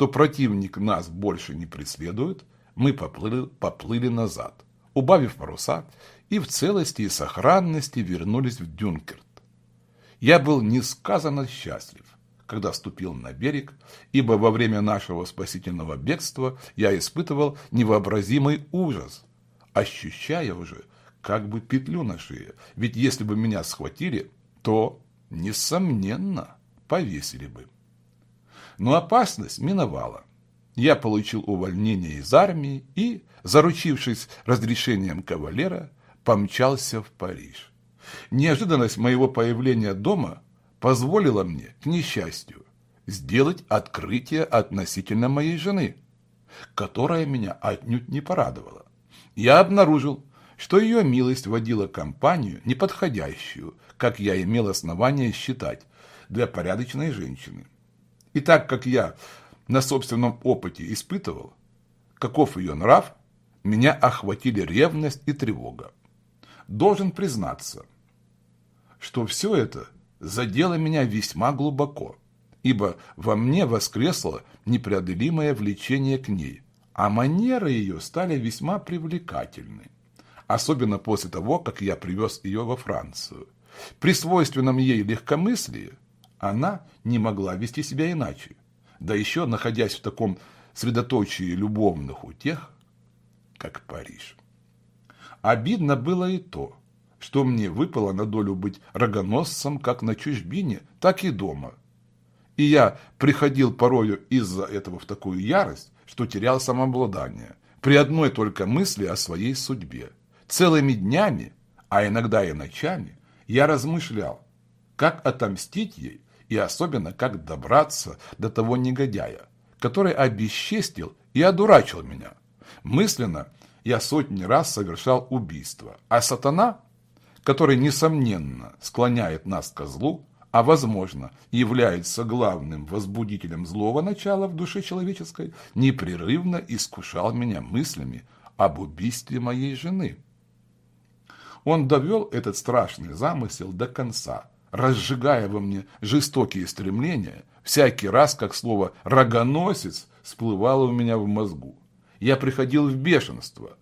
что противник нас больше не преследует, мы поплыли, поплыли назад, убавив паруса, и в целости и сохранности вернулись в Дюнкерт. Я был несказанно счастлив, когда ступил на берег, ибо во время нашего спасительного бегства я испытывал невообразимый ужас, ощущая уже как бы петлю на шее, ведь если бы меня схватили, то, несомненно, повесили бы. Но опасность миновала. Я получил увольнение из армии и, заручившись разрешением кавалера, помчался в Париж. Неожиданность моего появления дома позволила мне, к несчастью, сделать открытие относительно моей жены, которая меня отнюдь не порадовала. Я обнаружил, что ее милость водила компанию, неподходящую, как я имел основание считать, для порядочной женщины. И так как я на собственном опыте испытывал, каков ее нрав, меня охватили ревность и тревога. Должен признаться, что все это задело меня весьма глубоко, ибо во мне воскресло непреодолимое влечение к ней, а манеры ее стали весьма привлекательны, особенно после того, как я привез ее во Францию. При свойственном ей легкомыслии она не могла вести себя иначе, да еще находясь в таком средоточии любовных утех, как Париж. Обидно было и то, что мне выпало на долю быть рогоносцем как на чужбине, так и дома. И я приходил порою из-за этого в такую ярость, что терял самообладание, при одной только мысли о своей судьбе. Целыми днями, а иногда и ночами, я размышлял, как отомстить ей и особенно как добраться до того негодяя, который обесчестил и одурачил меня. Мысленно я сотни раз совершал убийство, а сатана который, несомненно, склоняет нас к злу, а, возможно, является главным возбудителем злого начала в душе человеческой, непрерывно искушал меня мыслями об убийстве моей жены. Он довел этот страшный замысел до конца, разжигая во мне жестокие стремления, всякий раз, как слово «рогоносец» всплывало у меня в мозгу. Я приходил в бешенство,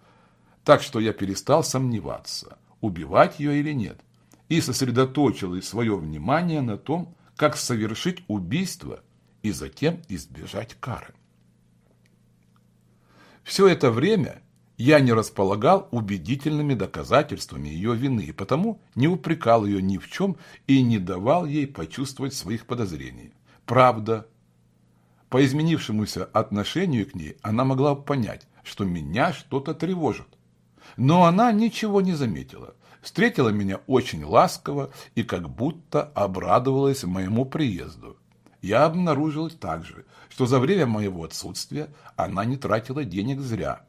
так что я перестал сомневаться – убивать ее или нет, и сосредоточила свое внимание на том, как совершить убийство и затем избежать кары. Все это время я не располагал убедительными доказательствами ее вины, и потому не упрекал ее ни в чем и не давал ей почувствовать своих подозрений. Правда, по изменившемуся отношению к ней она могла понять, что меня что-то тревожит. Но она ничего не заметила. Встретила меня очень ласково и как будто обрадовалась моему приезду. Я обнаружил также, что за время моего отсутствия она не тратила денег зря.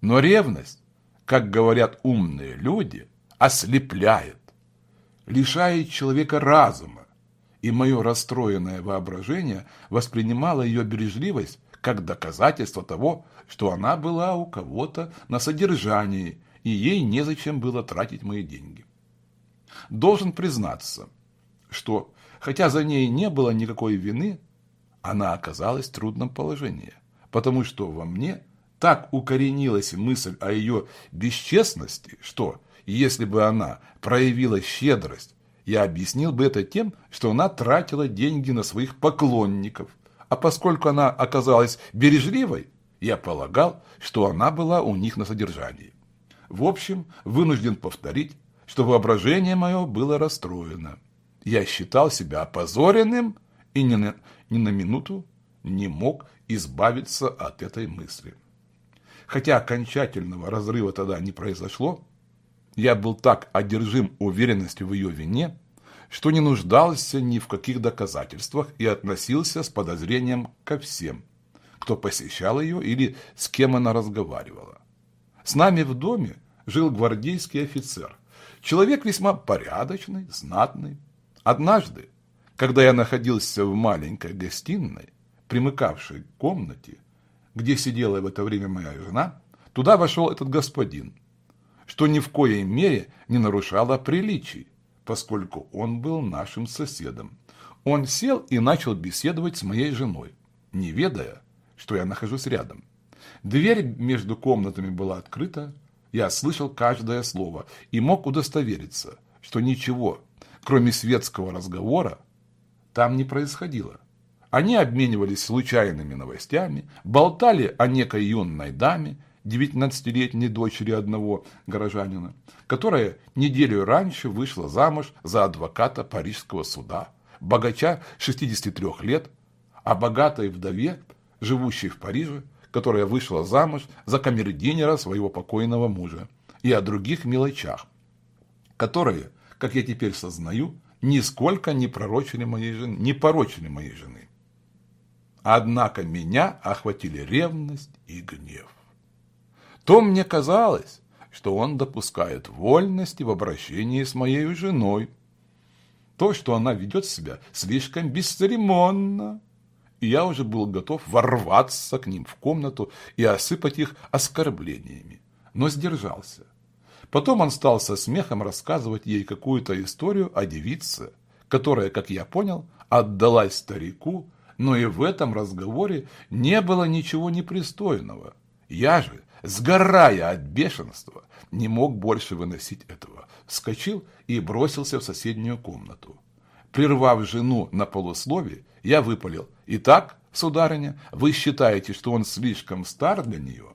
Но ревность, как говорят умные люди, ослепляет, лишает человека разума, и мое расстроенное воображение воспринимало ее бережливость как доказательство того, что она была у кого-то на содержании, и ей незачем было тратить мои деньги. Должен признаться, что, хотя за ней не было никакой вины, она оказалась в трудном положении, потому что во мне так укоренилась мысль о ее бесчестности, что, если бы она проявила щедрость, я объяснил бы это тем, что она тратила деньги на своих поклонников, а поскольку она оказалась бережливой, я полагал, что она была у них на содержании. В общем, вынужден повторить, что воображение мое было расстроено. Я считал себя опозоренным и ни на, ни на минуту не мог избавиться от этой мысли. Хотя окончательного разрыва тогда не произошло, я был так одержим уверенностью в ее вине, что не нуждался ни в каких доказательствах и относился с подозрением ко всем, кто посещал ее или с кем она разговаривала. С нами в доме жил гвардейский офицер, человек весьма порядочный, знатный. Однажды, когда я находился в маленькой гостиной, примыкавшей к комнате, где сидела в это время моя жена, туда вошел этот господин, что ни в коей мере не нарушало приличий, поскольку он был нашим соседом. Он сел и начал беседовать с моей женой. не ведая, что я нахожусь рядом. Дверь между комнатами была открыта, я слышал каждое слово и мог удостовериться, что ничего, кроме светского разговора, там не происходило. Они обменивались случайными новостями, болтали о некой юной даме, 19-летней дочери одного горожанина, которая неделю раньше вышла замуж за адвоката парижского суда, богача 63 лет, а богатой вдове, живущей в Париже, которая вышла замуж за камердинера своего покойного мужа, и о других мелочах, которые, как я теперь сознаю, нисколько не пророчили моей жены, не порочили моей жены. Однако меня охватили ревность и гнев. То мне казалось, что он допускает вольности в обращении с моей женой, то, что она ведет себя слишком бесцеремонно, и я уже был готов ворваться к ним в комнату и осыпать их оскорблениями, но сдержался. Потом он стал со смехом рассказывать ей какую-то историю о девице, которая, как я понял, отдалась старику, но и в этом разговоре не было ничего непристойного. Я же, сгорая от бешенства, не мог больше выносить этого, вскочил и бросился в соседнюю комнату. Прервав жену на полусловие, я выпалил. «Итак, сударыня, вы считаете, что он слишком стар для нее?»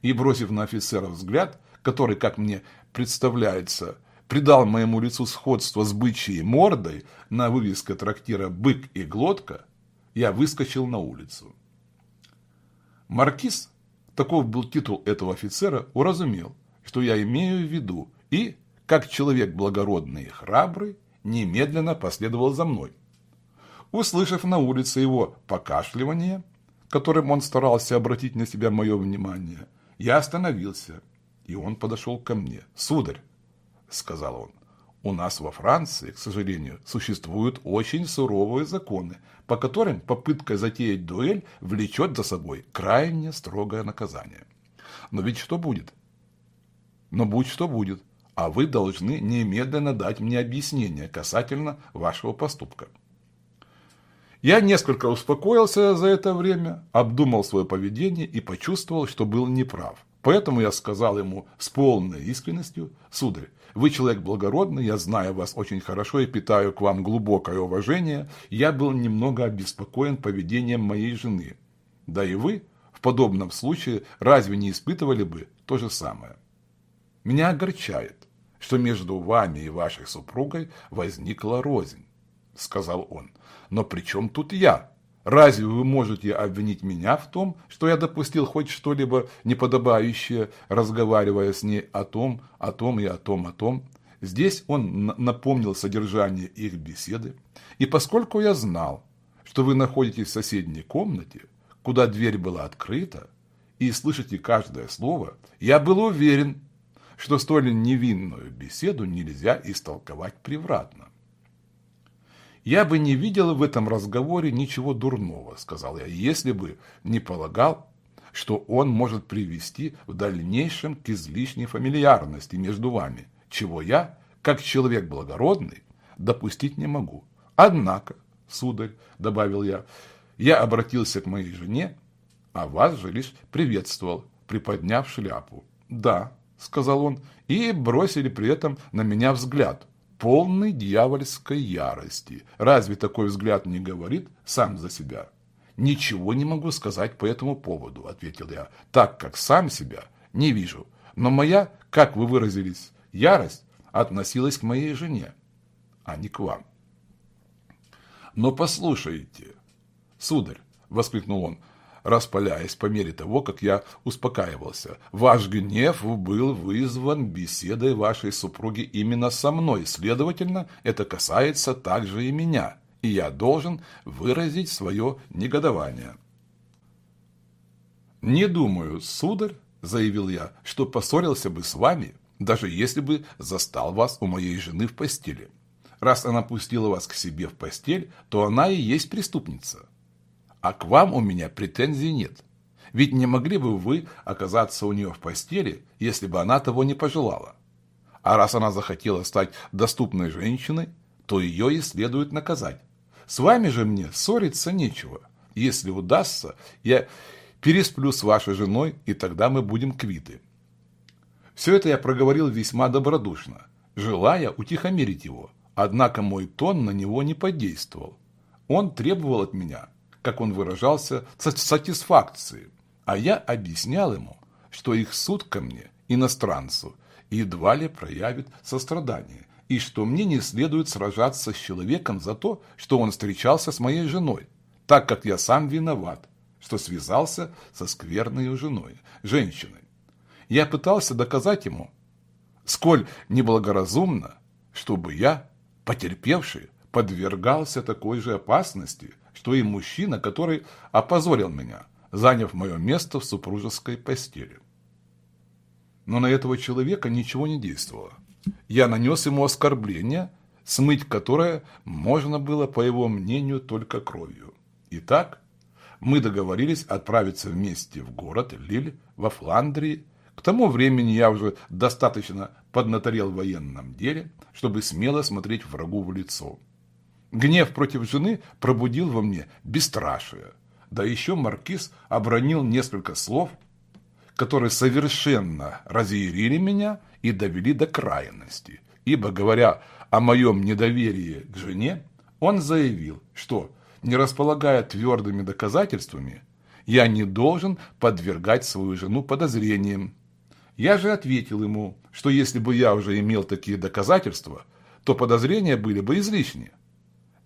И, бросив на офицера взгляд, который, как мне представляется, придал моему лицу сходство с бычьей мордой на вывеске трактира «Бык и глотка», я выскочил на улицу. Маркиз, таков был титул этого офицера, уразумел, что я имею в виду, и, как человек благородный и храбрый, немедленно последовал за мной. Услышав на улице его покашливание, которым он старался обратить на себя мое внимание, я остановился, и он подошел ко мне. «Сударь», — сказал он, — «у нас во Франции, к сожалению, существуют очень суровые законы, по которым попытка затеять дуэль влечет за собой крайне строгое наказание. Но ведь что будет? Но будь что будет, а вы должны немедленно дать мне объяснение касательно вашего поступка. Я несколько успокоился за это время, обдумал свое поведение и почувствовал, что был неправ. Поэтому я сказал ему с полной искренностью, «Сударь, вы человек благородный, я знаю вас очень хорошо и питаю к вам глубокое уважение. Я был немного обеспокоен поведением моей жены. Да и вы в подобном случае разве не испытывали бы то же самое? Меня огорчает, что между вами и вашей супругой возникла рознь, сказал он. Но при чем тут я? Разве вы можете обвинить меня в том, что я допустил хоть что-либо неподобающее, разговаривая с ней о том, о том и о том, о том? Здесь он напомнил содержание их беседы. И поскольку я знал, что вы находитесь в соседней комнате, куда дверь была открыта, и слышите каждое слово, я был уверен, что столь невинную беседу нельзя истолковать превратно. «Я бы не видел в этом разговоре ничего дурного», – сказал я, – «если бы не полагал, что он может привести в дальнейшем к излишней фамильярности между вами, чего я, как человек благородный, допустить не могу. Однако, сударь, – добавил я, – я обратился к моей жене, а вас же лишь приветствовал, приподняв шляпу. Да, – сказал он, и бросили при этом на меня взгляд, полный дьявольской ярости. Разве такой взгляд не говорит сам за себя? «Ничего не могу сказать по этому поводу», – ответил я, – «так как сам себя не вижу. Но моя, как вы выразились, ярость относилась к моей жене, а не к вам». «Но послушайте, сударь», – воскликнул он, – распаляясь по мере того, как я успокаивался. Ваш гнев был вызван беседой вашей супруги именно со мной, следовательно, это касается также и меня, и я должен выразить свое негодование. «Не думаю, сударь», – заявил я, – «что поссорился бы с вами, даже если бы застал вас у моей жены в постели. Раз она пустила вас к себе в постель, то она и есть преступница. А к вам у меня претензий нет. Ведь не могли бы вы оказаться у нее в постели, если бы она того не пожелала. А раз она захотела стать доступной женщиной, то ее и следует наказать. С вами же мне ссориться нечего. Если удастся, я пересплю с вашей женой, и тогда мы будем квиты. Все это я проговорил весьма добродушно, желая утихомирить его, однако мой тон на него не подействовал. Он требовал от меня, как он выражался, сатисфакции, а я объяснял ему, что их суд ко мне, иностранцу, едва ли проявит сострадание, и что мне не следует сражаться с человеком за то, что он встречался с моей женой, так как я сам виноват, что связался со скверной женой, женщиной. Я пытался доказать ему, сколь неблагоразумно, чтобы я, потерпевший, подвергался такой же опасности, что и мужчина, который опозорил меня, заняв мое место в супружеской постели. Но на этого человека ничего не действовало. Я нанес ему оскорбление, смыть которое можно было, по его мнению, только кровью. Итак, мы договорились отправиться вместе в город Лиль во Фландрии. К тому времени я уже достаточно поднаторел в военном деле, чтобы смело смотреть врагу в лицо. Гнев против жены пробудил во мне бесстрашие. Да еще маркиз обронил несколько слов, которые совершенно разъярили меня и довели до крайности. Ибо, говоря о моем недоверии к жене, он заявил, что не располагая твердыми доказательствами, я не должен подвергать свою жену подозрениям. Я же ответил ему, что если бы я уже имел такие доказательства, то подозрения были бы излишни.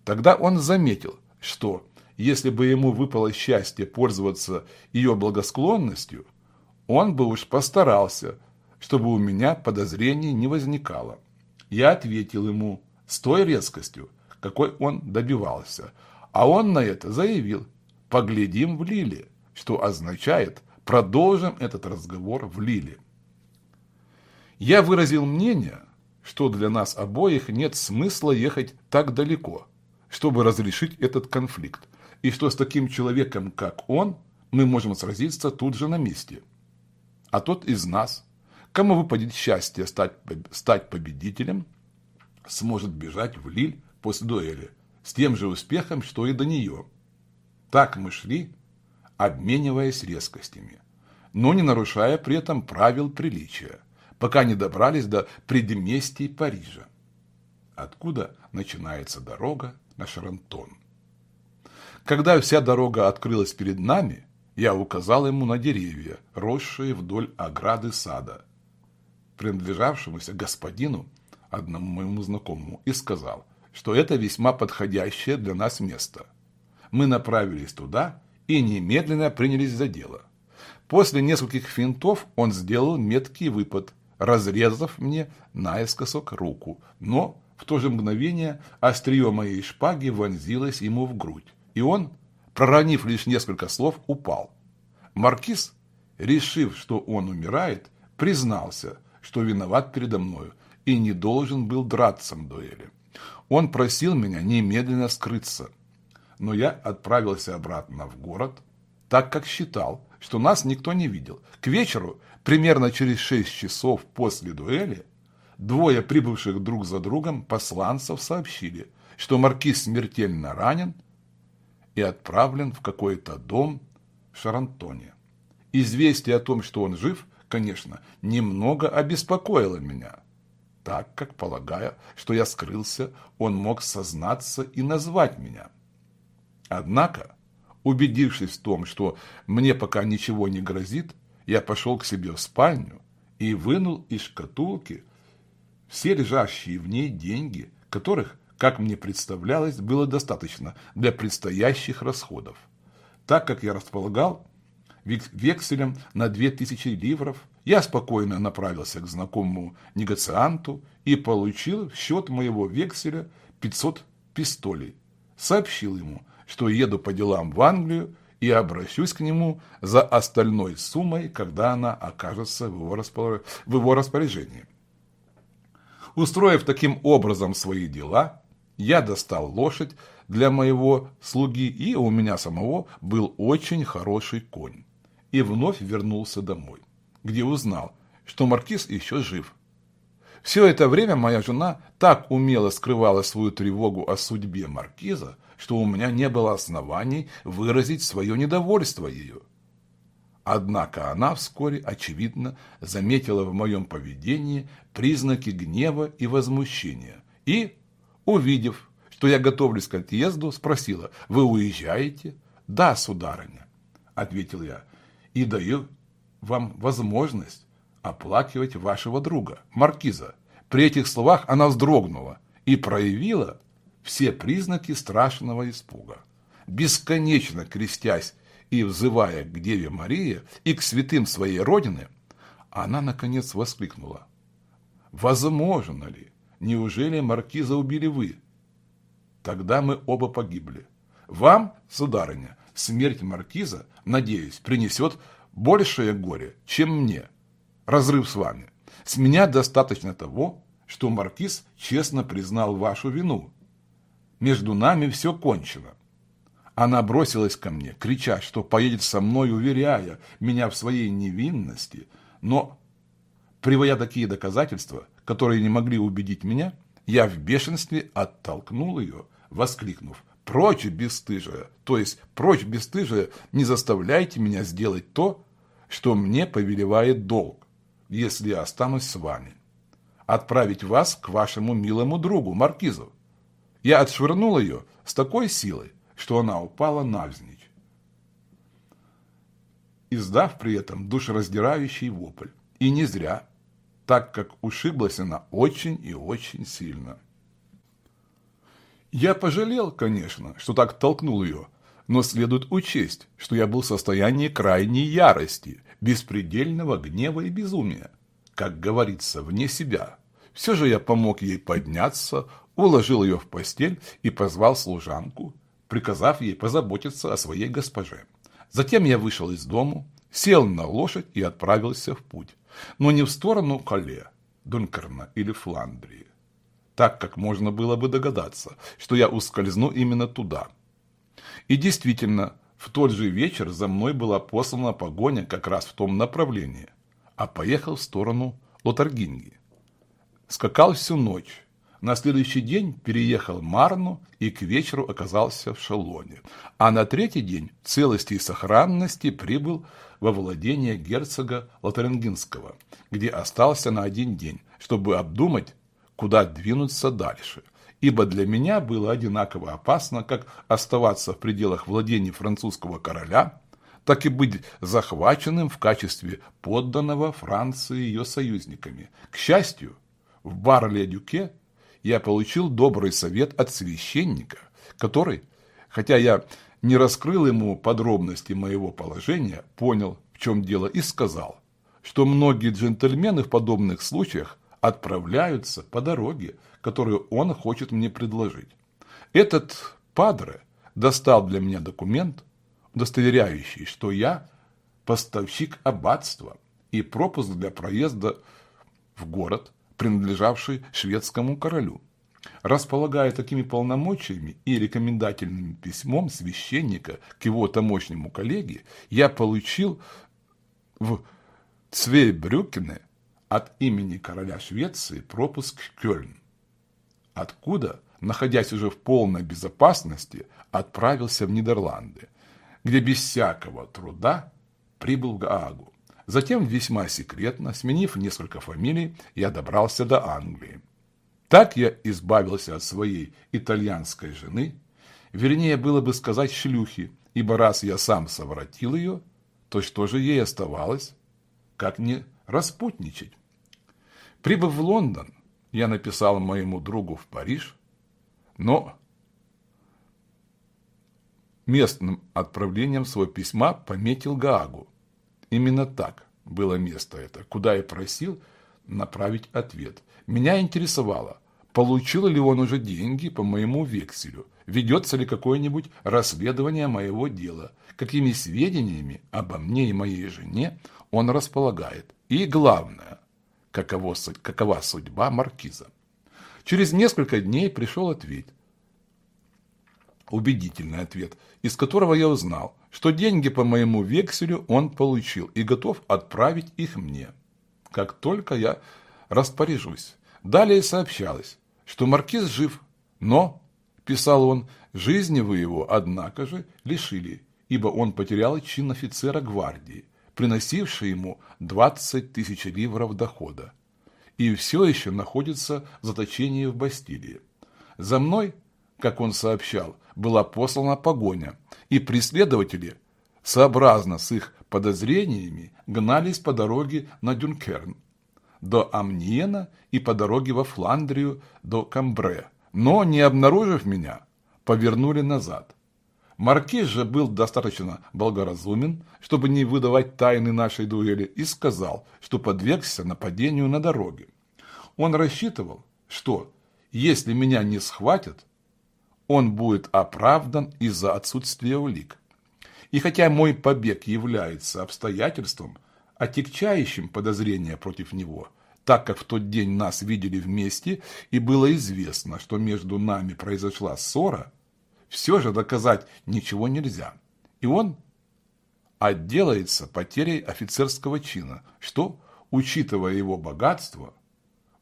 Тогда он заметил, что если бы ему выпало счастье пользоваться ее благосклонностью, он бы уж постарался, чтобы у меня подозрений не возникало. Я ответил ему с той резкостью, какой он добивался – а он на это заявил «поглядим в Лиле», что означает «продолжим этот разговор в Лиле». Я выразил мнение, что для нас обоих нет смысла ехать так далеко, чтобы разрешить этот конфликт, и что с таким человеком, как он, мы можем сразиться тут же на месте. А тот из нас, кому выпадет счастье стать, стать победителем, сможет бежать в Лиль после дуэли – с тем же успехом, что и до нее. Так мы шли, обмениваясь резкостями, но не нарушая при этом правил приличия, пока не добрались до предместий Парижа, откуда начинается дорога на. Когда вся дорога открылась перед нами, я указал ему на деревья, росшие вдоль ограды сада, принадлежавшемуся господину, одному моему знакомому, и сказал, что это весьма подходящее для нас место. Мы направились туда и немедленно принялись за дело. После нескольких финтов он сделал меткий выпад, разрезав мне наискосок руку, но в то же мгновение острие моей шпаги вонзилось ему в грудь, и он, проронив лишь несколько слов, упал. Маркиз, решив, что он умирает, признался, что виноват передо мною и не должен был драться в дуэли. Он просил меня немедленно скрыться, но я отправился обратно в город, так как считал, что нас никто не видел. К вечеру, примерно через шесть часов после дуэли, двое прибывших друг за другом посланцев сообщили, что маркиз смертельно ранен и отправлен в какой-то дом в Шарантоне. Известие о том, что он жив, конечно, немного обеспокоило меня так как, полагая, что я скрылся, он мог сознаться и назвать меня. Однако, убедившись в том, что мне пока ничего не грозит, я пошел к себе в спальню и вынул из шкатулки все лежащие в ней деньги, которых, как мне представлялось, было достаточно для предстоящих расходов. Так как я располагал векселем на 2000 ливров, я спокойно направился к знакомому негацианту и получил в счет моего векселя 500 пистолей. Сообщил ему, что еду по делам в Англию и обращусь к нему за остальной суммой, когда она окажется в его, в его распоряжении. Устроив таким образом свои дела, я достал лошадь для моего слуги, и у меня самого был очень хороший конь, и вновь вернулся домой где узнал, что маркиз еще жив. Все это время моя жена так умело скрывала свою тревогу о судьбе маркиза, что у меня не было оснований выразить свое недовольство ее. Однако она вскоре, очевидно, заметила в моем поведении признаки гнева и возмущения и, увидев, что я готовлюсь к отъезду, спросила, «Вы уезжаете?» «Да, сударыня», — ответил я, — «и даю вам возможность оплакивать вашего друга, маркиза». При этих словах она вздрогнула и проявила все признаки страшного испуга. Бесконечно крестясь и взывая к Деве Марии и к святым своей Родины, она, наконец, воскликнула. «Возможно ли? Неужели маркиза убили вы?» Тогда мы оба погибли. Вам, сударыня, смерть маркиза, надеюсь, принесет большее горе, чем мне. Разрыв с вами. С меня достаточно того, что маркиз честно признал вашу вину. Между нами все кончено. Она бросилась ко мне, крича, что поедет со мной, уверяя меня в своей невинности, но, приводя такие доказательства, которые не могли убедить меня, я в бешенстве оттолкнул ее, воскликнув «Прочь, бесстыжая!» То есть «Прочь, бесстыжая, не заставляйте меня сделать то, что мне повелевает долг, если я останусь с вами. Отправить вас к вашему милому другу, Маркизу». Я отшвырнул ее с такой силой, что она упала навзничь, издав при этом душераздирающий вопль. И не зря, так как ушиблась она очень и очень сильно. Я пожалел, конечно, что так толкнул ее, но следует учесть, что я был в состоянии крайней ярости, беспредельного гнева и безумия, как говорится, вне себя. Все же я помог ей подняться, уложил ее в постель и позвал служанку, приказав ей позаботиться о своей госпоже. Затем я вышел из дому, сел на лошадь и отправился в путь, но не в сторону Кале, Дункерна или Фландрии, так как можно было бы догадаться, что я ускользну именно туда. И действительно, в тот же вечер за мной была послана погоня как раз в том направлении, а поехал в сторону Лотаргинги. Скакал всю ночь, на следующий день переехал Марну и к вечеру оказался в Шалоне. А на третий день в целости и сохранности прибыл во владение герцога Лотарингинского, где остался на один день, чтобы обдумать, куда двинуться дальше. Ибо для меня было одинаково опасно как оставаться в пределах владений французского короля, так и быть захваченным в качестве подданного Франции ее союзниками. К счастью, в Барле-Дюке я получил добрый совет от священника, который, хотя я не раскрыл ему подробности моего положения, понял, в чем дело, и сказал, что многие джентльмены в подобных случаях отправляются по дороге, которую он хочет мне предложить. Этот падре достал для меня документ, удостоверяющий, что я поставщик аббатства и пропуск для проезда в город принадлежавший шведскому королю. Располагая такими полномочиями и рекомендательным письмом священника к его тамошнему коллеге, я получил в Цвейбрюкене от имени короля Швеции пропуск в Кёльн, откуда, находясь уже в полной безопасности, отправился в Нидерланды, где без всякого труда прибыл в Гаагу. Затем весьма секретно, сменив несколько фамилий, я добрался до Англии. Так я избавился от своей итальянской жены, вернее было бы сказать шлюхи, ибо раз я сам совратил ее, то что же ей оставалось, как не распутничать? Прибыв в Лондон, я написал моему другу в Париж, но местным отправлением своего письма пометил Гаагу, Именно так было место это, куда я просил направить ответ. Меня интересовало, получил ли он уже деньги по моему векселю, ведется ли какое-нибудь расследование моего дела, какими сведениями обо мне и моей жене он располагает. И главное, каково, какова судьба маркиза. Через несколько дней пришел ответ. Убедительный ответ, из которого я узнал, что деньги по моему векселю он получил и готов отправить их мне, как только я распоряжусь. Далее сообщалось, что маркиз жив, но писал он, жизни вы его, однако же, лишили, ибо он потерял чин офицера гвардии, приносивший ему 20 тысяч ливров дохода, и все еще находится в заточении в Бастилии. За мной, как он сообщал, была послана погоня, и преследователи, сообразно с их подозрениями, гнались по дороге на Дюнкерн, до Амниена и по дороге во Фландрию до Камбре, но, не обнаружив меня, повернули назад. Маркиз же был достаточно благоразумен, чтобы не выдавать тайны нашей дуэли, и сказал, что подвергся нападению на дороге. Он рассчитывал, что, если меня не схватят, он будет оправдан из-за отсутствия улик. И хотя мой побег является обстоятельством, отягчающим подозрения против него, так как в тот день нас видели вместе и было известно, что между нами произошла ссора, все же доказать ничего нельзя. И он отделается потерей офицерского чина, что, учитывая его богатство,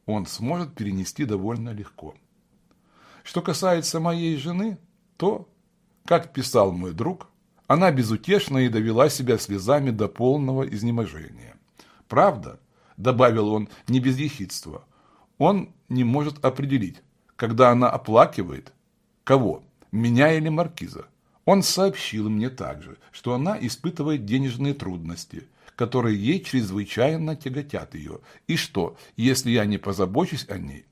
он сможет перенести довольно легко. Что касается моей жены, то, как писал мой друг, она безутешно и довела себя слезами до полного изнеможения. Правда, добавил он не без ехидства, он не может определить, когда она оплакивает, кого, меня или маркиза. Он сообщил мне также, что она испытывает денежные трудности, которые ей чрезвычайно тяготят ее, и что, если я не позабочусь о ней,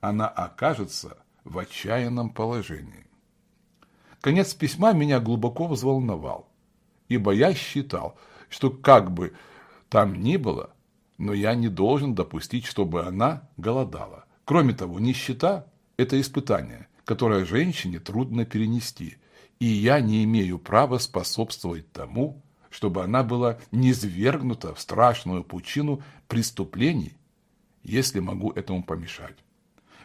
она окажется в отчаянном положении. Конец письма меня глубоко взволновал, ибо я считал, что как бы там ни было, но я не должен допустить, чтобы она голодала. Кроме того, нищета – это испытание, которое женщине трудно перенести, и я не имею права способствовать тому, чтобы она была низвергнута в страшную пучину преступлений, если могу этому помешать.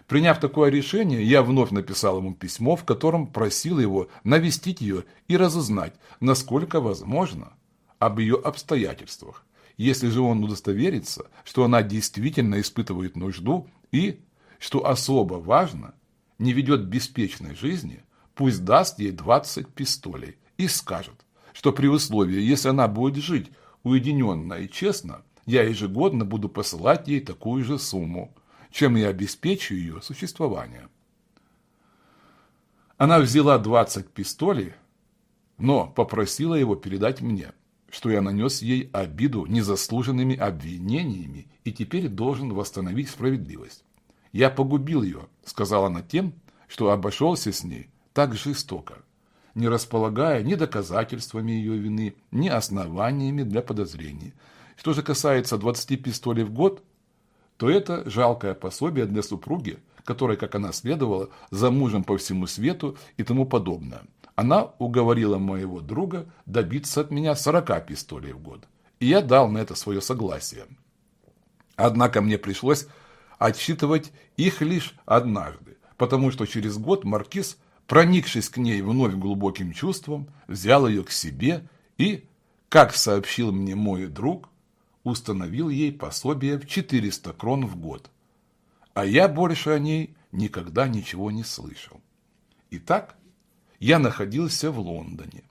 Приняв такое решение, я вновь написал ему письмо, в котором просил его навестить ее и разузнать, насколько возможно, об ее обстоятельствах. Если же он удостоверится, что она действительно испытывает нужду и, что особо важно, не ведет беспечной жизни, пусть даст ей 20 пистолей и скажет, что при условии, если она будет жить уединенно и честно, я ежегодно буду посылать ей такую же сумму – чем и обеспечу ее существование. Она взяла 20 пистолей, но попросила его передать мне, что я нанес ей обиду незаслуженными обвинениями и теперь должен восстановить справедливость. «Я погубил ее», — сказала она тем, что обошелся с ней так жестоко, не располагая ни доказательствами ее вины, ни основаниями для подозрений. Что же касается 20 пистолей в год, то это жалкое пособие для супруги, которой, как она следовала, за мужем по всему свету и тому подобное. Она уговорила моего друга добиться от меня 40 пистолей в год, и я дал на это свое согласие. Однако мне пришлось отсчитывать их лишь однажды, потому что через год маркиз, проникшись к ней вновь глубоким чувством, взял ее к себе и, как сообщил мне мой друг, установил ей пособие в 400 крон в год. А я больше о ней никогда ничего не слышал. Итак, я находился в Лондоне,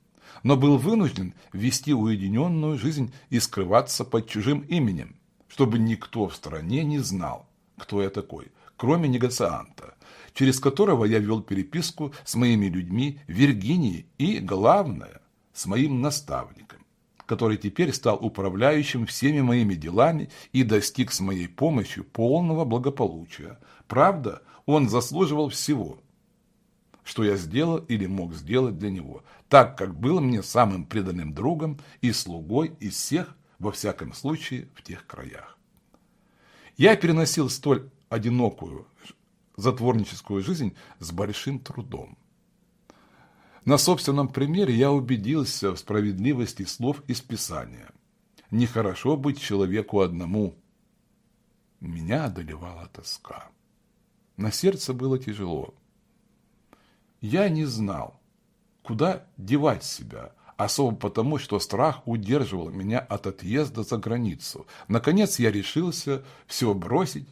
но был вынужден вести уединенную жизнь и скрываться под чужим именем, чтобы никто в стране не знал, кто я такой, кроме негацианта, через которого я вел переписку с моими людьми в Виргинии и, главное, с моим наставником который теперь стал управляющим всеми моими делами и достиг с моей помощью полного благополучия. Правда, он заслуживал всего, что я сделал или мог сделать для него, так как был мне самым преданным другом и слугой из всех, во всяком случае, в тех краях. Я переносил столь одинокую затворническую жизнь с большим трудом. На собственном примере я убедился в справедливости слов из Писания. Нехорошо быть человеку одному. Меня одолевала тоска. На сердце было тяжело. Я не знал, куда девать себя, особо потому, что страх удерживал меня от отъезда за границу. Наконец я решился все бросить,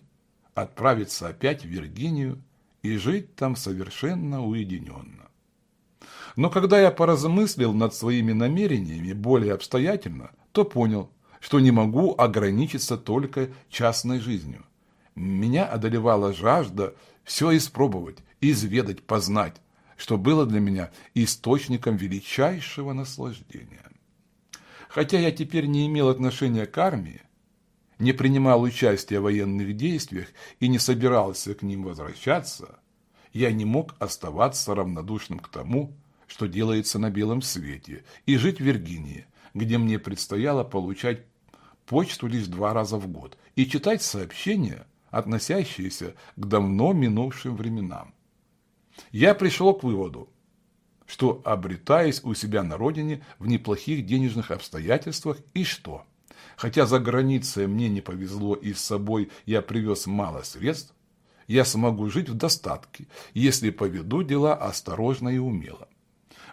отправиться опять в Виргинию и жить там совершенно уединенно. Но когда я поразмыслил над своими намерениями более обстоятельно, то понял, что не могу ограничиться только частной жизнью. Меня одолевала жажда все испробовать, изведать, познать, что было для меня источником величайшего наслаждения. Хотя я теперь не имел отношения к армии, не принимал участия в военных действиях и не собирался к ним возвращаться, я не мог оставаться равнодушным к тому, что делается на белом свете, и жить в Виргинии, где мне предстояло получать почту лишь два раза в год и читать сообщения, относящиеся к давно минувшим временам. Я пришел к выводу, что обретаясь у себя на родине в неплохих денежных обстоятельствах и что, хотя за границей мне не повезло и с собой я привез мало средств, я смогу жить в достатке, если поведу дела осторожно и умело.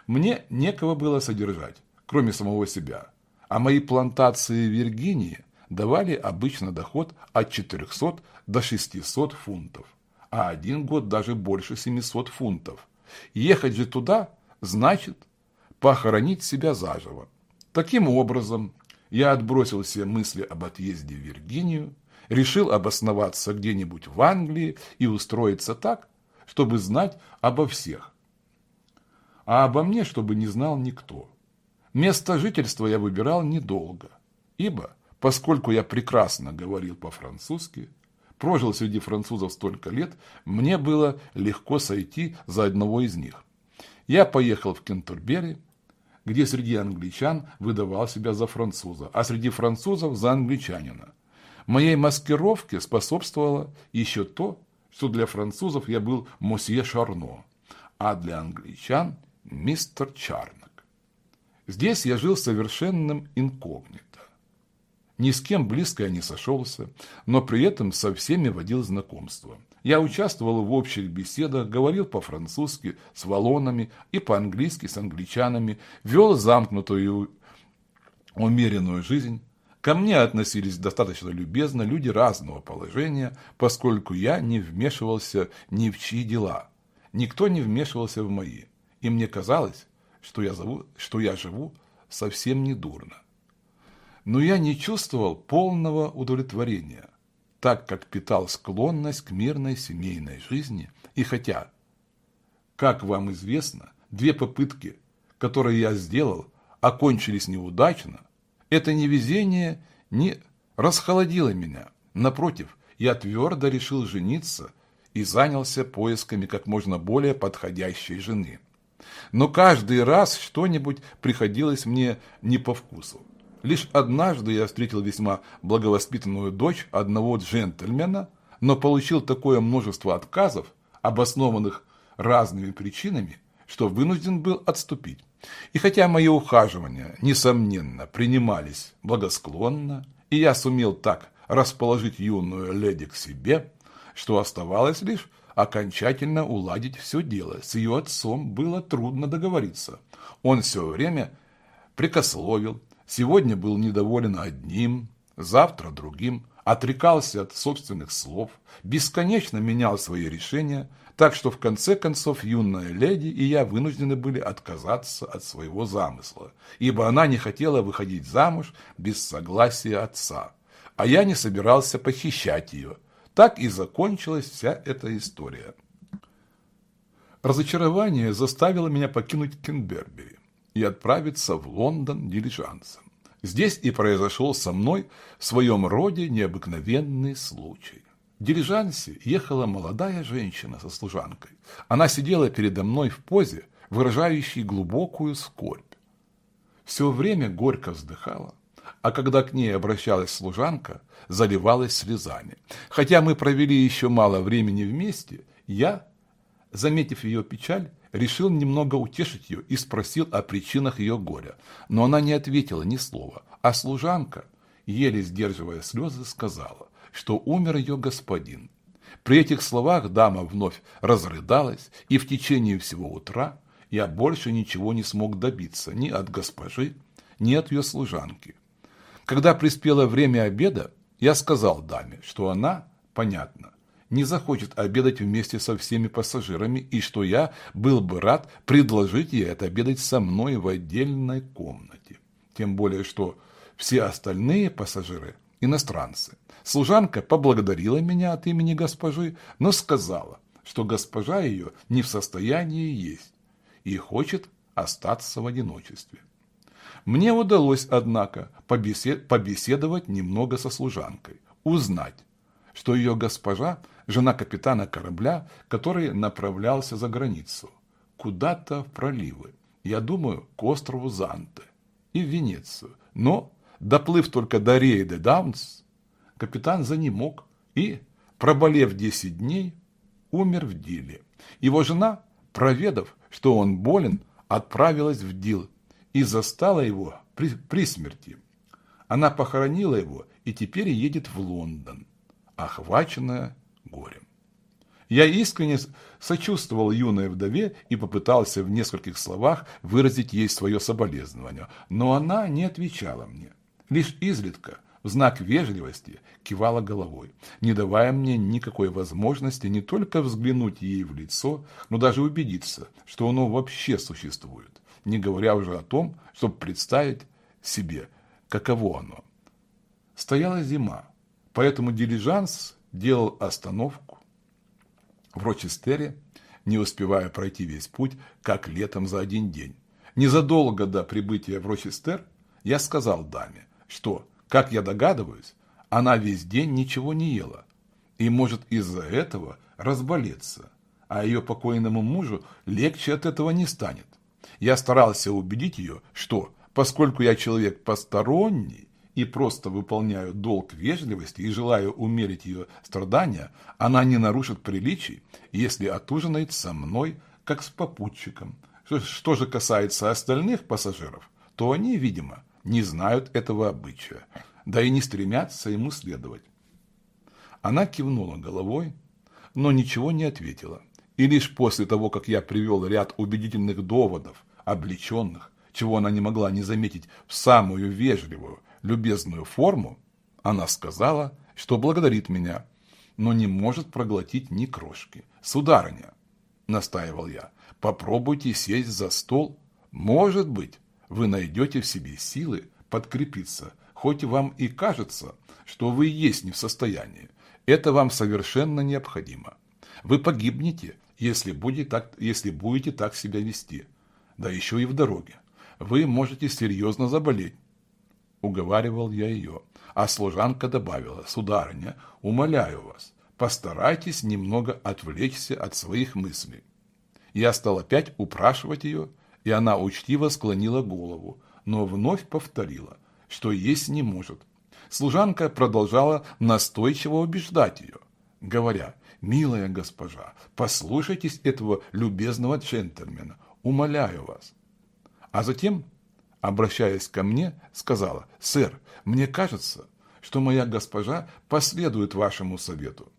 Мне некого было содержать, кроме самого себя, а мои плантации в Виргинии давали обычно доход от 400 до 600 фунтов, а один год даже больше 700 фунтов. Ехать же туда значит похоронить себя заживо. Таким образом, я отбросил все мысли об отъезде в Виргинию, решил обосноваться где-нибудь в Англии и устроиться так, чтобы знать обо всех. А обо мне, чтобы не знал никто. Место жительства я выбирал недолго, ибо, поскольку я прекрасно говорил по-французски, прожил среди французов столько лет, мне было легко сойти за одного из них. Я поехал в Кентербери, где среди англичан выдавал себя за француза, а среди французов за англичанина. Моей маскировке способствовало еще то, что для французов я был мосье Шарно, а для англичан – мистер Чарнок. Здесь я жил совершенным инкогнито. Ни с кем близко я не сошелся, но при этом со всеми водил знакомство. Я участвовал в общих беседах, говорил по-французски с валонами и по-английски с англичанами, вел замкнутую умеренную жизнь. Ко мне относились достаточно любезно люди разного положения, поскольку я не вмешивался ни в чьи дела. Никто не вмешивался в мои. И мне казалось, что я, зову, что я живу совсем недурно. Но я не чувствовал полного удовлетворения так как питал склонность к мирной семейной жизни, и хотя, как вам известно, две попытки, которые я сделал, окончились неудачно, это невезение не расхолодило меня. Напротив, я твердо решил жениться и занялся поисками как можно более подходящей жены. Но каждый раз что-нибудь приходилось мне не по вкусу. Лишь однажды я встретил весьма благовоспитанную дочь одного джентльмена, но получил такое множество отказов, обоснованных разными причинами, что вынужден был отступить. И хотя мои ухаживания, несомненно, принимались благосклонно, и я сумел так расположить юную леди к себе, что оставалось лишь окончательно уладить все дело. С ее отцом было трудно договориться. Он все время прикословил, Сегодня был недоволен одним, завтра другим, отрекался от собственных слов, бесконечно менял свои решения, так что в конце концов юная леди и я вынуждены были отказаться от своего замысла, ибо она не хотела выходить замуж без согласия отца, а я не собирался похищать ее. Так и закончилась вся эта история. Разочарование заставило меня покинуть Кенбербери и отправиться в Лондон дилижансом. Здесь и произошел со мной в своем роде необыкновенный случай. В дилижансе ехала молодая женщина со служанкой. Она сидела передо мной в позе, выражающей глубокую скорбь. Все время горько вздыхала, а когда к ней обращалась служанка, заливалась слезами. Хотя мы провели еще мало времени вместе, я, заметив ее печаль, решил немного утешить ее и спросил о причинах ее горя. Но она не ответила ни слова, а служанка, еле сдерживая слезы, сказала, что умер ее господин. При этих словах дама вновь разрыдалась, и в течение всего утра я больше ничего не смог добиться ни от госпожи, ни от ее служанки. Когда приспело время обеда, я сказал даме, что она, понятно, не захочет обедать вместе со всеми пассажирами и что я был бы рад предложить ей отобедать со мной в отдельной комнате. Тем более, что все остальные пассажиры – иностранцы. Служанка поблагодарила меня от имени госпожи, но сказала, что госпожа ее не в состоянии есть и хочет остаться в одиночестве. Мне удалось, однако, побеседовать немного со служанкой, узнать, что ее госпожа – жена капитана корабля, который направлялся за границу, куда-то в проливы, я думаю, к острову Занте и в Венецию. Но, доплыв только до Рейда Даунс, капитан занемог и, проболев 10 дней, умер в Диле. Его жена, проведав, что он болен, отправилась в Дил и застала его при, при смерти. Она похоронила его и теперь едет в Лондон, охваченная горем. Я искренне сочувствовал юной вдове и попытался в нескольких словах выразить ей свое соболезнование, но она не отвечала мне. Лишь изредка, в знак вежливости, кивала головой, не давая мне никакой возможности не только взглянуть ей в лицо, но даже убедиться, что оно вообще существует, не говоря уже о том, чтобы представить себе, каково оно. Стояла зима, поэтому дилижанс делал остановку в Рочестере, не успевая пройти весь путь, как летом за один день. Незадолго до прибытия в Рочестер я сказал даме, что, как я догадываюсь, она весь день ничего не ела и может из-за этого разболеться, а ее покойному мужу легче от этого не станет. Я старался убедить ее, что, поскольку я человек посторонний, и просто выполняю долг вежливости и желаю умерить ее страдания, она не нарушит приличий, если отужинает со мной, как с попутчиком. Что же касается остальных пассажиров, то они, видимо, не знают этого обычая, да и не стремятся ему следовать. Она кивнула головой, но ничего не ответила. И лишь после того, как я привел ряд убедительных доводов, облеченных, чего она не могла не заметить в самую вежливую, любезную форму, она сказала, что благодарит меня, но не может проглотить ни крошки. «Сударыня», – настаивал я, – «попробуйте сесть за стол. Может быть, вы найдете в себе силы подкрепиться, хоть вам и кажется, что вы есть не в состоянии. Это вам совершенно необходимо. Вы погибнете, если будете так, если будете так себя вести, да еще и в дороге. Вы можете серьезно заболеть, уговаривал я ее. А служанка добавила, сударыня, умоляю вас, постарайтесь немного отвлечься от своих мыслей. Я стал опять упрашивать ее, и она учтиво склонила голову, но вновь повторила, что есть не может. Служанка продолжала настойчиво убеждать ее, говоря, «Милая госпожа, послушайтесь этого любезного джентльмена, умоляю вас». А затем обращаясь ко мне, сказала, «Сэр, мне кажется, что моя госпожа последует вашему совету».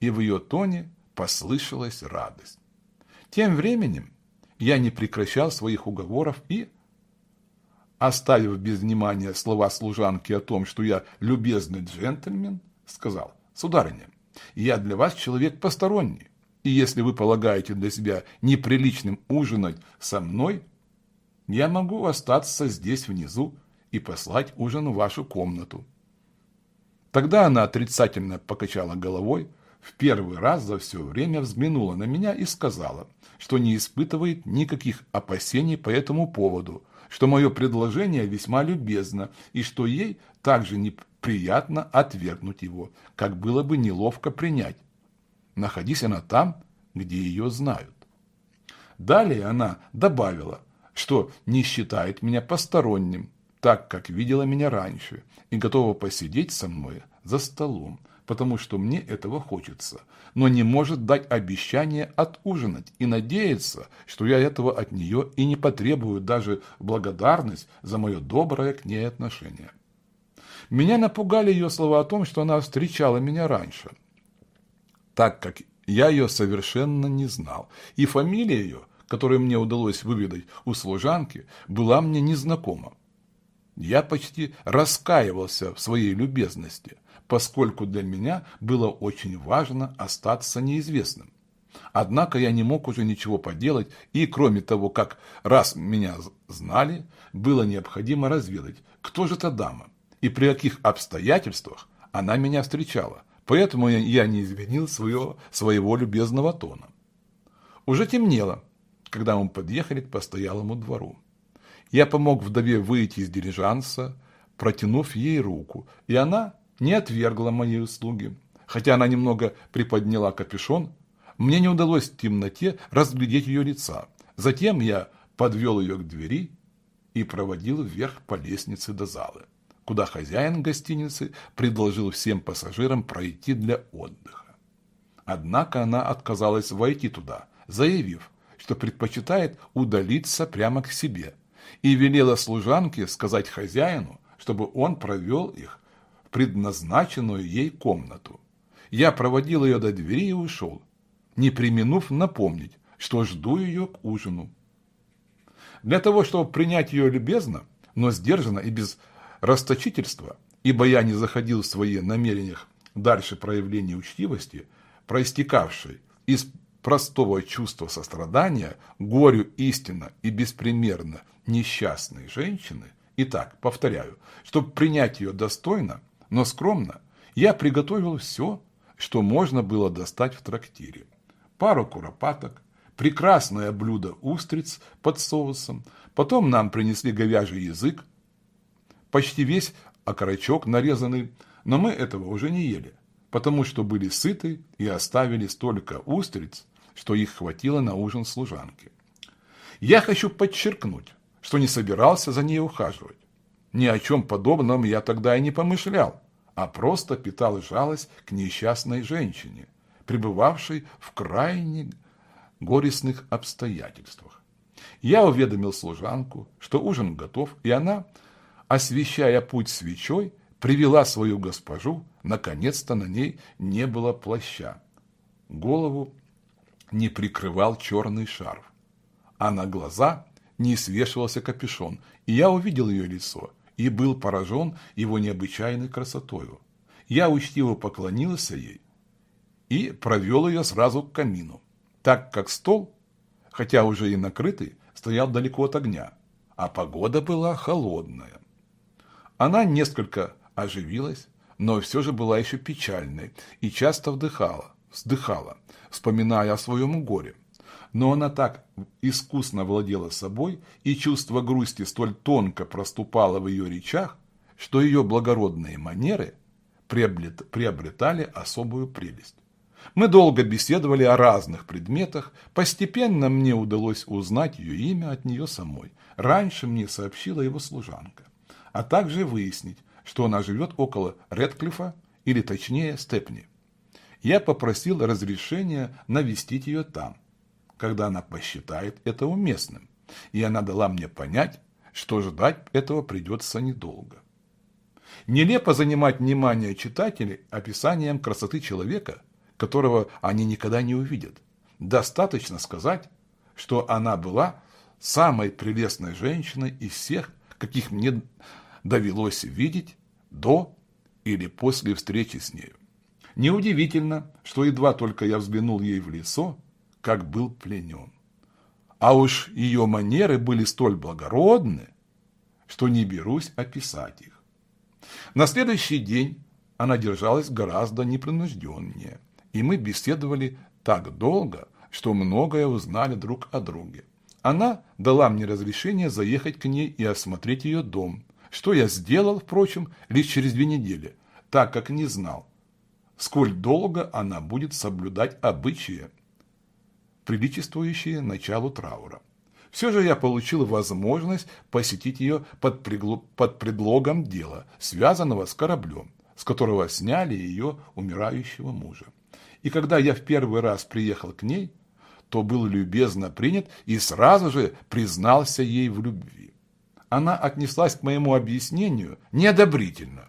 И в ее тоне послышалась радость. Тем временем я не прекращал своих уговоров и, оставив без внимания слова служанки о том, что я любезный джентльмен, сказал, «Сударыня, я для вас человек посторонний, и если вы полагаете для себя неприличным ужинать со мной, я могу остаться здесь внизу и послать ужин в вашу комнату. Тогда она отрицательно покачала головой, в первый раз за все время взглянула на меня и сказала, что не испытывает никаких опасений по этому поводу, что мое предложение весьма любезно и что ей также неприятно отвергнуть его, как было бы неловко принять. Находись она там, где ее знают. Далее она добавила – что не считает меня посторонним, так как видела меня раньше и готова посидеть со мной за столом, потому что мне этого хочется, но не может дать обещание отужинать и надеется, что я этого от нее и не потребую даже благодарность за мое доброе к ней отношение. Меня напугали ее слова о том, что она встречала меня раньше, так как я ее совершенно не знал, и фамилия ее – которую мне удалось выведать у служанки, была мне незнакома. Я почти раскаивался в своей любезности, поскольку для меня было очень важно остаться неизвестным. Однако я не мог уже ничего поделать, и кроме того, как раз меня знали, было необходимо разведать, кто же эта дама и при каких обстоятельствах она меня встречала. Поэтому я не изменил свое, своего любезного тона. Уже темнело, когда мы подъехали к постоялому двору. Я помог вдове выйти из дирижанса, протянув ей руку, и она не отвергла мои услуги. Хотя она немного приподняла капюшон, мне не удалось в темноте разглядеть ее лица. Затем я подвел ее к двери и проводил вверх по лестнице до залы, куда хозяин гостиницы предложил всем пассажирам пройти для отдыха. Однако она отказалась войти туда, заявив, что предпочитает удалиться прямо к себе, и велела служанке сказать хозяину, чтобы он провел их предназначенную ей комнату. Я проводил ее до двери и ушел, не применув напомнить, что жду ее к ужину. Для того, чтобы принять ее любезно, но сдержанно и без расточительства, ибо я не заходил в свои намерениях дальше проявления учтивости, проистекавшей из простого чувства сострадания горю истинно и беспримерно несчастной женщины, итак, повторяю, чтобы принять ее достойно, но скромно, я приготовил все, что можно было достать в трактире пару куропаток, прекрасное блюдо устриц под соусом, потом нам принесли говяжий язык, почти весь окорочок нарезанный, но мы этого уже не ели, потому что были сыты и оставили столько устриц, что их хватило на ужин служанки. Я хочу подчеркнуть, что не собирался за ней ухаживать. Ни о чем подобном я тогда и не помышлял, а просто питал жалость к несчастной женщине, пребывавший в крайне горестных обстоятельствах. Я уведомил служанку, что ужин готов, и она, освещая путь свечой, привела свою госпожу, наконец-то на ней не было плаща. Голову не прикрывал черный шарф, а на глаза не свешивался капюшон, и я увидел ее лицо и был поражен его необычайной красотою. Я учтиво поклонился ей, и провел ее сразу к камину, так как стол, хотя уже и накрытый, стоял далеко от огня, а погода была холодная. Она несколько оживилась, но все же была еще печальной и часто вдыхала, вздыхала, вспоминая о своем горе. Но она так искусно владела собой, и чувство грусти столь тонко проступало в ее речах, что ее благородные манеры приобретали особую прелесть. Мы долго беседовали о разных предметах, постепенно мне удалось узнать ее имя от нее самой. Раньше мне сообщила его служанка, а также выяснить, что она живет около Редклифа, или точнее Степни. Я попросил разрешения навестить ее там, когда она посчитает это уместным, и она дала мне понять, что ждать этого придется недолго. Нелепо занимать внимание читателей описанием красоты человека – которого они никогда не увидят. Достаточно сказать, что она была самой прелестной женщиной из всех, каких мне довелось видеть до или после встречи с нею. Неудивительно, что едва только я взглянул ей в лицо, как был пленен. А уж ее манеры были столь благородны, что не берусь описать их. На следующий день она держалась гораздо непринужденнее и мы беседовали так долго, что многое узнали друг о друге. Она дала мне разрешение заехать к ней и осмотреть ее дом, что я сделал, впрочем, лишь через две недели, так как не знал, сколь долго она будет соблюдать обычаи, приличествующие началу траура. Все же я получил возможность посетить ее под, пригло... под предлогом дела, связанного с кораблем, с которого сняли ее умирающего мужа. И когда я в первый раз приехал к ней, то был любезно принят и сразу же признался ей в любви. Она отнеслась к моему объяснению неодобрительно,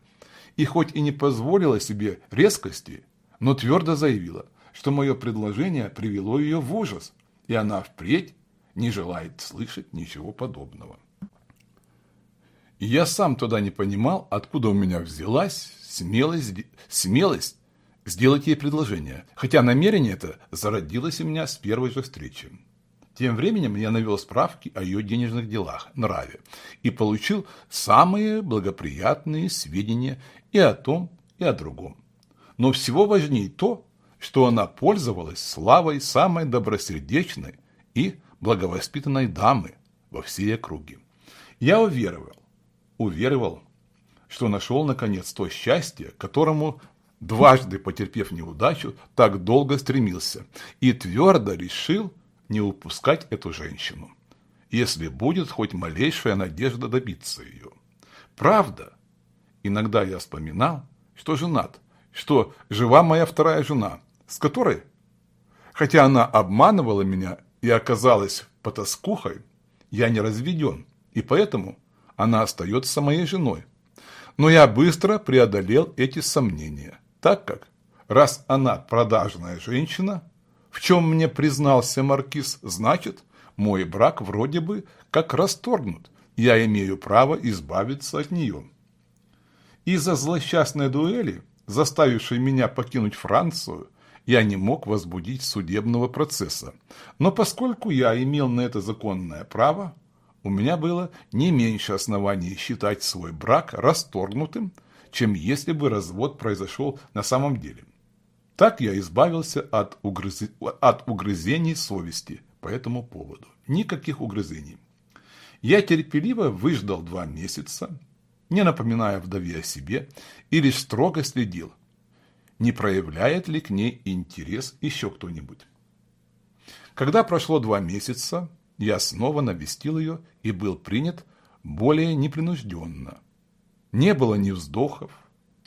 и хоть и не позволила себе резкости, но твердо заявила, что мое предложение привело ее в ужас, и она впредь не желает слышать ничего подобного. И я сам тогда не понимал, откуда у меня взялась смелость, смелость сделать ей предложение, хотя намерение это зародилось у меня с первой же встречи. Тем временем я навел справки о ее денежных делах, нраве, и получил самые благоприятные сведения и о том, и о другом. Но всего важнее то, что она пользовалась славой самой добросердечной и благовоспитанной дамы во всей округе. Я уверовал, уверовал, что нашел наконец то счастье, которому дважды потерпев неудачу, так долго стремился и твердо решил не упускать эту женщину, если будет хоть малейшая надежда добиться ее. Правда, иногда я вспоминал, что женат, что жива моя вторая жена, с которой, хотя она обманывала меня и оказалась потаскухой, я не разведен, и поэтому она остается моей женой. Но я быстро преодолел эти сомнения, так как, раз она продажная женщина, в чем мне признался Маркиз, значит, мой брак вроде бы как расторгнут, я имею право избавиться от нее. Из-за злосчастной дуэли, заставившей меня покинуть Францию, я не мог возбудить судебного процесса. Но поскольку я имел на это законное право, у меня было не меньше оснований считать свой брак расторгнутым, чем если бы развод произошел на самом деле. Так я избавился от, угрыз... от угрызений совести по этому поводу. Никаких угрызений. Я терпеливо выждал два месяца, не напоминая вдове о себе, и лишь строго следил, не проявляет ли к ней интерес еще кто-нибудь. Когда прошло два месяца, я снова навестил ее и был принят более непринужденно. Не было ни вздохов,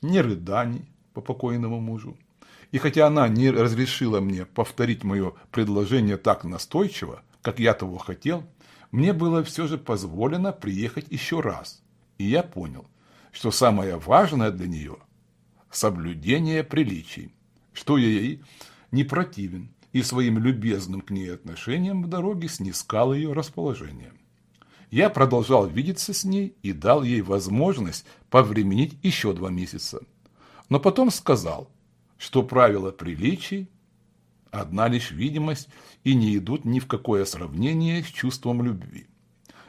ни рыданий по покойному мужу. И хотя она не разрешила мне повторить мое предложение так настойчиво, как я того хотел, мне было все же позволено приехать еще раз. И я понял, что самое важное для нее – соблюдение приличий, что я ей не противен, и своим любезным к ней отношением в дороге снискал ее расположение. Я продолжал видеться с ней и дал ей возможность повременить еще два месяца. Но потом сказал, что правила приличий – одна лишь видимость и не идут ни в какое сравнение с чувством любви.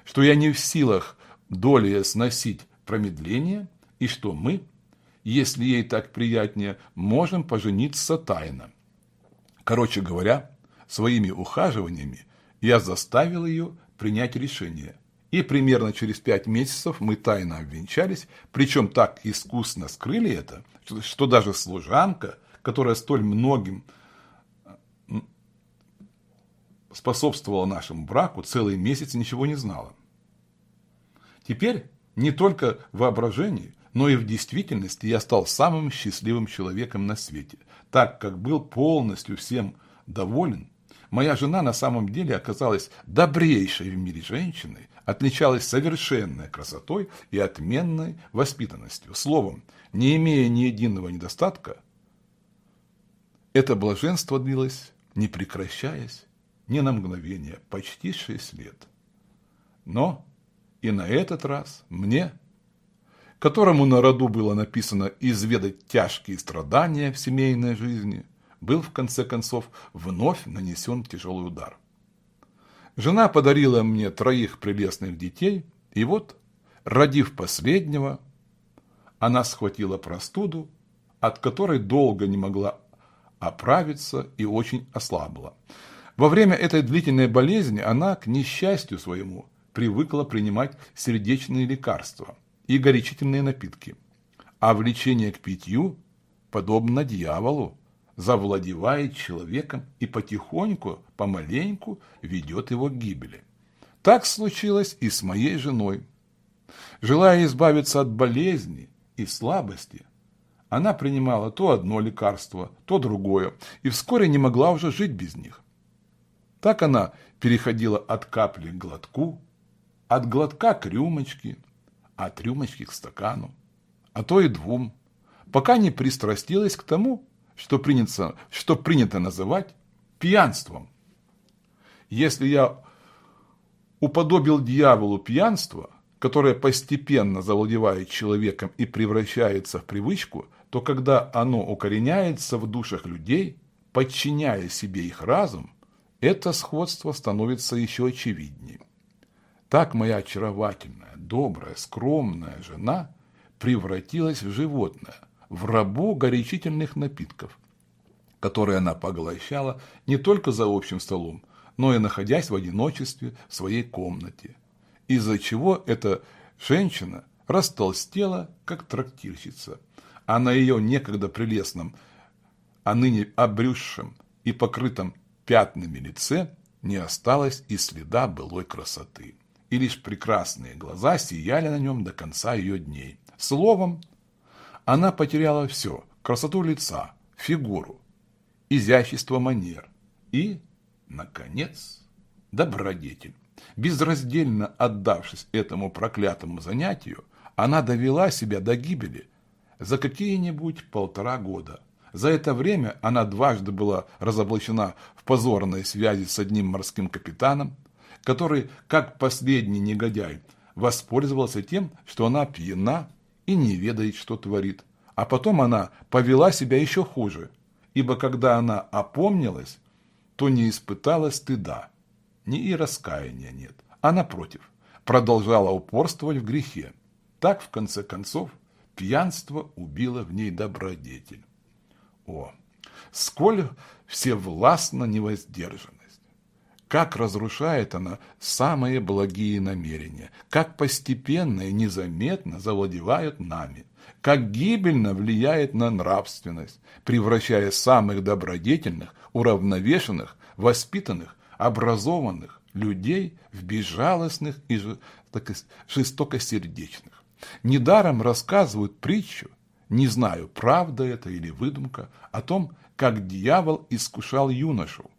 Что я не в силах долее сносить промедление и что мы, если ей так приятнее, можем пожениться тайно – Короче говоря, своими ухаживаниями я заставил ее принять решение. И примерно через пять месяцев мы тайно обвенчались, причем так искусно скрыли это, что даже служанка, которая столь многим способствовала нашему браку, целый месяц ничего не знала. Теперь не только в воображении, но и в действительности я стал самым счастливым человеком на свете, так как был полностью всем доволен, моя жена на самом деле оказалась добрейшей в мире женщиной, отличалась совершенной красотой и отменной воспитанностью. Словом, не имея ни единого недостатка, это блаженство длилось, не прекращаясь, ни на мгновение, почти шесть лет. Но и на этот раз мне которому на роду было написано изведать тяжкие страдания в семейной жизни, был в конце концов вновь нанесен тяжелый удар. Жена подарила мне троих прелестных детей, и вот, родив последнего, она схватила простуду, от которой долго не могла оправиться и очень ослабла. Во время этой длительной болезни она, к несчастью своему, привыкла принимать сердечные лекарства – и горячительные напитки. А влечение к питью, подобно дьяволу, завладевает человеком и потихоньку, помаленьку ведет его к гибели. Так случилось и с моей женой. Желая избавиться от болезни и слабости, она принимала то одно лекарство, то другое, и вскоре не могла уже жить без них. Так она переходила от капли к глотку, от глотка к рюмочке, от рюмочки к стакану, а то и двум, пока не пристрастилась к тому, что принято, что принято называть пьянством. Если я уподобил дьяволу пьянство, которое постепенно завладевает человеком и превращается в привычку, то когда оно укореняется в душах людей, подчиняя себе их разум, это сходство становится еще очевиднее. Так моя очаровательная, добрая, скромная жена превратилась в животное, в рабу горячительных напитков, которые она поглощала не только за общим столом, но и находясь в одиночестве в своей комнате, из-за чего эта женщина растолстела, как трактирщица, а на ее некогда прелестном, а ныне обрюзшем и покрытом пятнами лице не осталось и следа былой красоты, и лишь прекрасные глаза сияли на нем до конца ее дней. Словом, она потеряла все – красоту лица, фигуру, изящество манер и Наконец, добродетель. Безраздельно отдавшись этому проклятому занятию, она довела себя до гибели за какие-нибудь полтора года. За это время она дважды была разоблачена в позорной связи с одним морским капитаном, который, как последний негодяй, воспользовался тем, что она пьяна и не ведает, что творит. А потом она повела себя еще хуже, ибо когда она опомнилась, то не испытала стыда, ни и раскаяния нет, а напротив, продолжала упорствовать в грехе. Так, в конце концов, пьянство убило в ней добродетель. О, сколь всевластна невоздержанность! Как разрушает она самые благие намерения, как постепенно и незаметно завладевают нами, как гибельно влияет на нравственность, превращая самых добродетельных уравновешенных, воспитанных, образованных людей в безжалостных и жестокосердечных. Недаром рассказывают притчу, не знаю, правда это или выдумка, о том, как дьявол искушал юношу,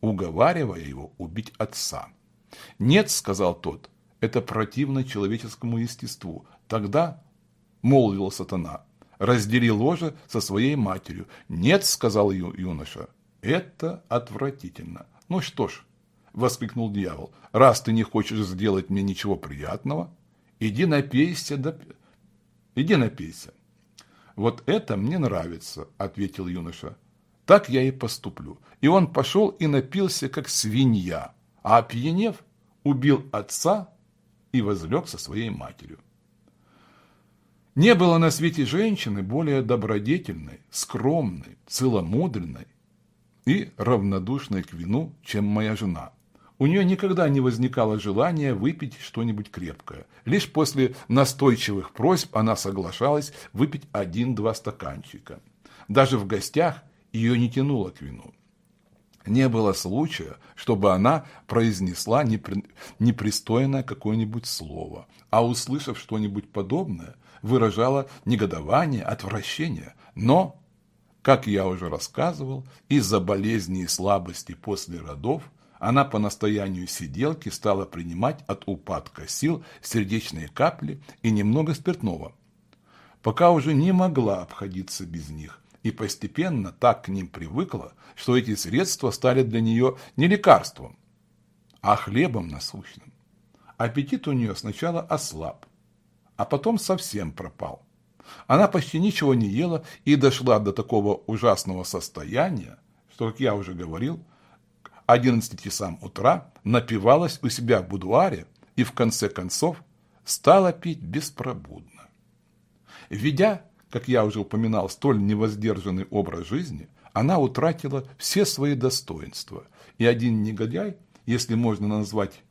уговаривая его убить отца. «Нет», — сказал тот, — «это противно человеческому естеству». Тогда, — молвил сатана, — раздели ложе со своей матерью. «Нет», — сказал юноша, это отвратительно. Ну что ж, воскликнул дьявол, раз ты не хочешь сделать мне ничего приятного, иди напейся, да... иди напейся. Вот это мне нравится, ответил юноша. Так я и поступлю. И он пошел и напился, как свинья, а опьянев, убил отца и возлег со своей матерью. Не было на свете женщины более добродетельной, скромной, целомудренной и равнодушной к вину, чем моя жена. У нее никогда не возникало желания выпить что-нибудь крепкое. Лишь после настойчивых просьб она соглашалась выпить один-два стаканчика. Даже в гостях ее не тянуло к вину. Не было случая, чтобы она произнесла непри... непристойное какое-нибудь слово, а услышав что-нибудь подобное, выражала негодование, отвращение. Но как я уже рассказывал, из-за болезни и слабости после родов она по настоянию сиделки стала принимать от упадка сил сердечные капли и немного спиртного, пока уже не могла обходиться без них и постепенно так к ним привыкла, что эти средства стали для нее не лекарством, а хлебом насущным. Аппетит у нее сначала ослаб, а потом совсем пропал. Она почти ничего не ела и дошла до такого ужасного состояния, что, как я уже говорил, к 11 часам утра напивалась у себя в будуаре и в конце концов стала пить беспробудно. Ведя, как я уже упоминал, столь невоздержанный образ жизни, она утратила все свои достоинства, и один негодяй, если можно назвать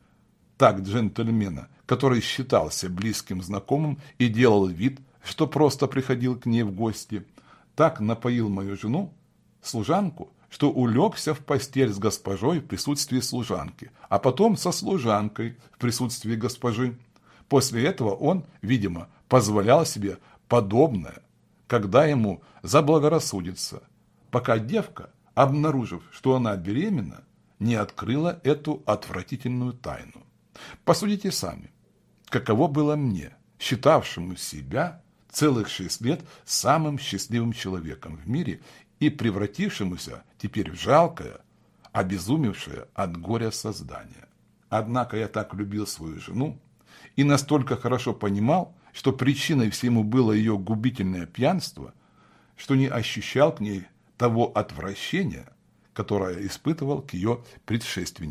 так джентльмена, который считался близким знакомым и делал вид, что просто приходил к ней в гости, так напоил мою жену, служанку, что улегся в постель с госпожой в присутствии служанки, а потом со служанкой в присутствии госпожи. После этого он, видимо, позволял себе подобное, когда ему заблагорассудится, пока девка, обнаружив, что она беременна, не открыла эту отвратительную тайну. Посудите сами, каково было мне, считавшему себя целых шесть лет самым счастливым человеком в мире и превратившемуся теперь в жалкое, обезумевшее от горя создание. Однако я так любил свою жену, и настолько хорошо понимал, что причиной всему было ее губительное пьянство, что не ощущал к ней того отвращения, которое испытывал к ее предшественнице.